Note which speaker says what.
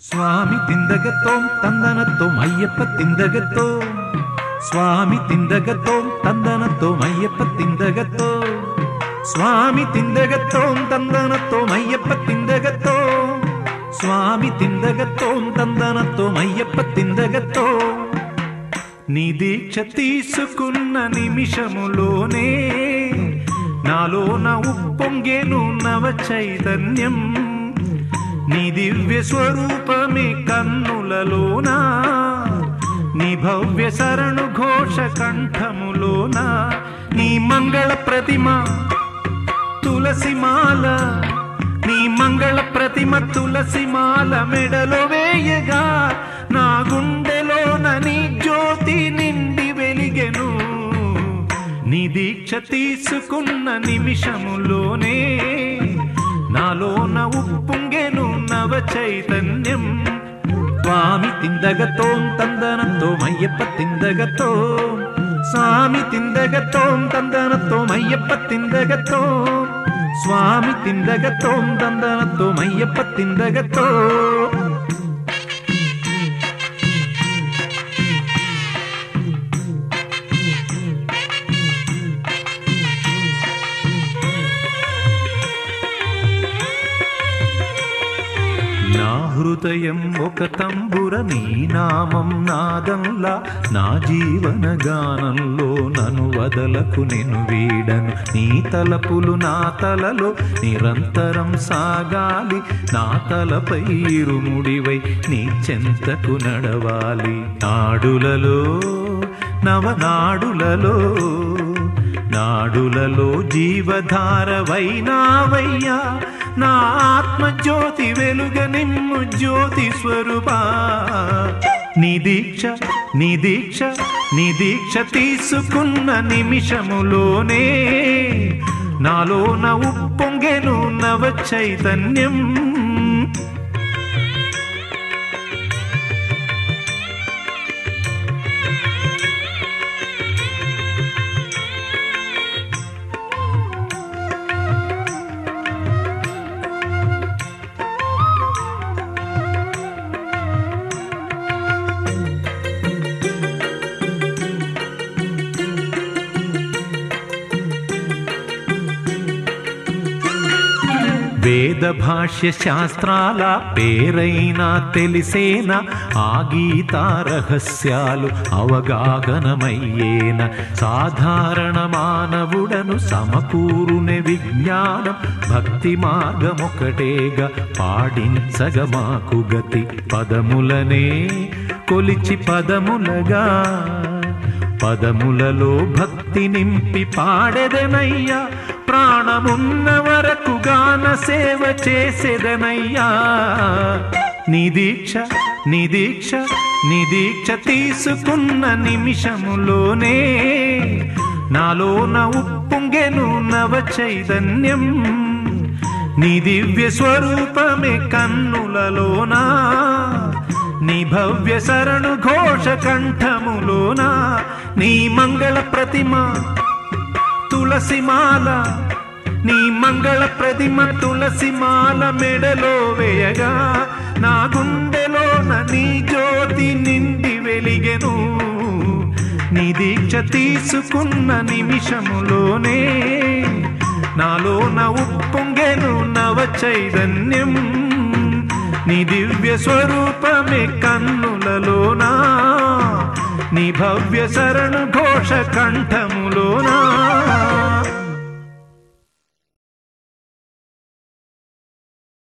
Speaker 1: స్వామి తిందగతోం తందనతో అయ్యప్ప తిందగతో. స్వామి తిందగతో తందనతో అయ్యప్ప తిందగతో. స్వామి తిందగతోం తందనతో అయ్యప్ప తిందగతో. స్వామి తిందగతోం తందనతో అయ్యప్ప తిందగతో. నీ దీక్ష తీసుకున్న నిమిషములోనే నాలోన ఉప్పొంగేను నవ చైతన్యం నీ దివ్య స్వరూపమే కన్నులలోనా? నీ భవ్య శరణు ఘోష కంఠములోన? నీ మంగళ ప్రతిమ తులసిమాల నీ మంగళ ప్రతిమ తులసిమాల మెడలో వేయగా నా గుండెలోన నీ జ్యోతి నిండి వెలిగెను. నీ దీక్ష తీసుకున్న నిమిషములోనే ശിവചൈതന്യം സ്വാമി തിന്തകത്തോം ತಂದನತ್ತೋಂ അയ്യപ്പ ತಿಂದಗತೋಂ സ്വാമി തിന്തകത്തോം തന്തനത്തോം അയ്യപ്പ തിന്തകത്തോം. സ്വാമി തിന്തകത്തോം തന്തനത്തോം അയ്യപ്പ തിന്തകത്തോം. హృదయం ఒక తంబుర నీ నామం నాదంలా. నా జీవన గానంలో నను వదలకు నేను వీడను. నీ తలపులు నా తలలో నిరంతరం సాగాలి. నా తలపై ఇరుముడివై నీ చెంతకు నడవాలి. నాడులలో నవనాడులలో నాడులలో జీవధారవైనావయ్యా నా ఆత్మజ్యోతి వెలుగ నిమ్ము జ్యోతి స్వరూపా. నిదీక్ష నిదీక్ష నిదీక్ష తీసుకున్న నిమిషములోనే నాలోన ఉప్పొంగెను నవ చైతన్యం వేద భాష్య శాస్త్రాల పేరైనా తెలిసేనా? ఆ గీతా రహస్యాలు అవగాహనమయ్యేన? సాధారణ మానవుడను సమకూరునే విజ్ఞానం. భక్తి మార్గమొకటేగా పాడించగ మాకు గతి. పదములనే కొలిచి పదములగా. పదములలో భక్తి నింపి పాడెదనయ్యా? ప్రాణమున్న గాన సేవ చేసేదనయ్యా. నీ దీక్ష నీ దీక్ష నీ దీక్ష తీసుకున్న నిమిషములోనే నాలోన ఉప్పొంగెను నవ చైతన్యం నీ దివ్య స్వరూపమే కన్నులలోనా నీ భవ్య శరణు ఘోష కంఠములోనా నీ మంగళ ప్రతిమ తులసిమాల నీ మంగళ ప్రతిమ తులసిమాల మెడలో వేయగా నా గుండెలోన నీ జ్యోతి నిండి వెలిగెను. నీ దీక్ష తీసుకున్న నిమిషములోనే నాలోన ఉప్పొంగెను నవ చైతన్యం నీ దివ్య స్వరూపమే కన్నులలోనా నీ భవ్య శరణు ఘోష కంఠములోనా.